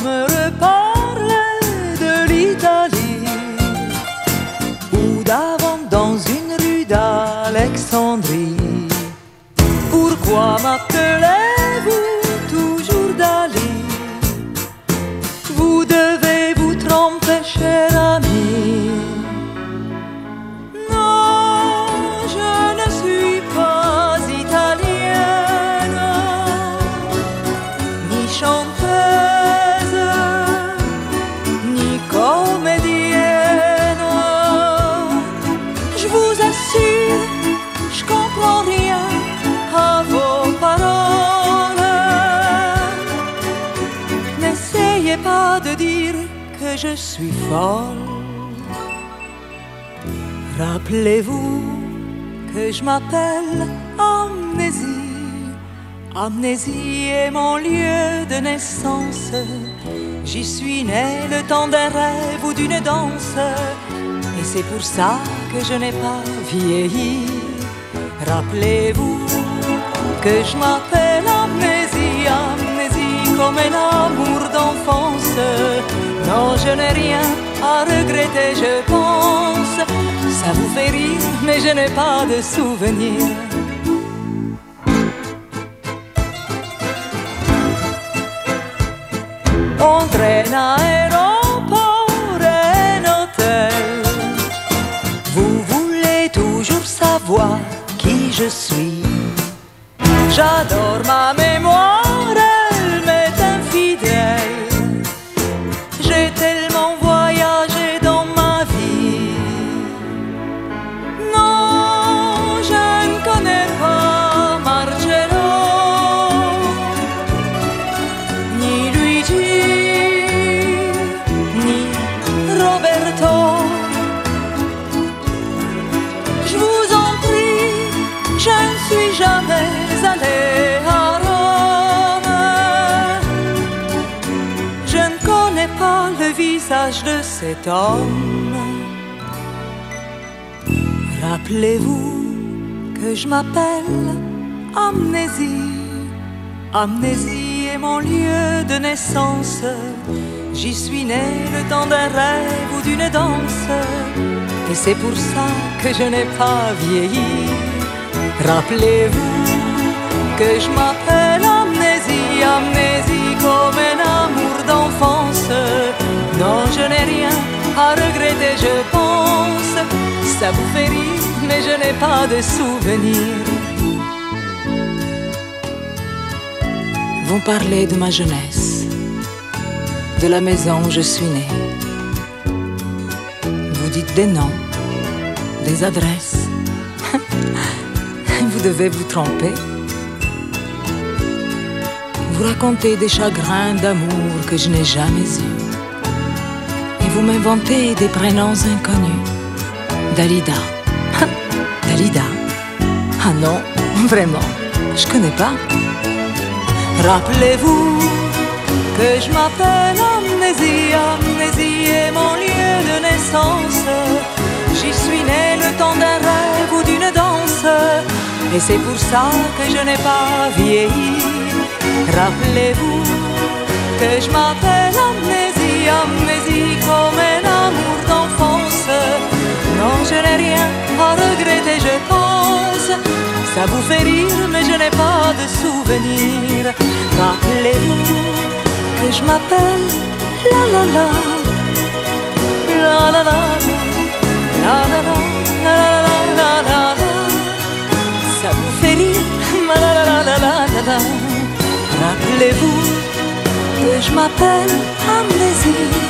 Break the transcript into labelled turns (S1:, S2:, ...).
S1: me reparler de l'Italie ou d'avant dans une rue d'Alexandrie. Pourquoi m'appelez-vous je suis folle. Rappelez-vous que je m'appelle Amnésie. Amnésie est mon lieu de naissance. J'y suis né le temps d'un rêve ou d'une danse. Et c'est pour ça que je n'ai pas vieilli. Rappelez-vous que je m'appelle Amnésie je n'ai rien à regretter, je pense. Ça vous fait rire, mais je n'ai pas de souvenirs. On traîne à aéroport et un hôtel. Vous voulez toujours savoir qui je suis. J'adore ma mémoire, Je ne connais pas le visage de cet homme. Rappelez-vous que je m'appelle Amnésie. Amnésie est mon lieu de naissance. J'y suis né le temps d'un rêve ou d'une danse. Et c'est pour ça que je n'ai pas vieilli. Rappelez-vous que je m'appelle Amnésie, Amnésie comme un amour d'enfance. Non, je n'ai rien à regretter, je pense. Ça vous fait rire, mais je n'ai pas de souvenirs.
S2: Vous parlez de ma jeunesse, de la maison où je suis né. Vous dites des noms, des adresses. vous devez vous tromper. Vous racontez des chagrins d'amour que je n'ai jamais eus. Et vous m'inventez des prénoms inconnus. Dalida. Dalida. Ah non, vraiment, je connais pas.
S1: Rappelez-vous que je m'appelle Amnésie, Amnésie est mon lieu de naissance. J'y suis né le temps d'un rêve ou d'une danse, et c'est pour ça que je n'ai pas vieilli. Rappelez-vous que je m'appelle Amnésie, Amnésie comme un amour d'enfance. Non, je n'ai rien à regretter, je pense. Ça vous fait rire, mais je n'ai pas de souvenirs. Rappelez-vous que je m'appelle La La La. La La La. La La La. La La La La La. Ça vous fait Rappelez-vous que je m'appelle Amnésie.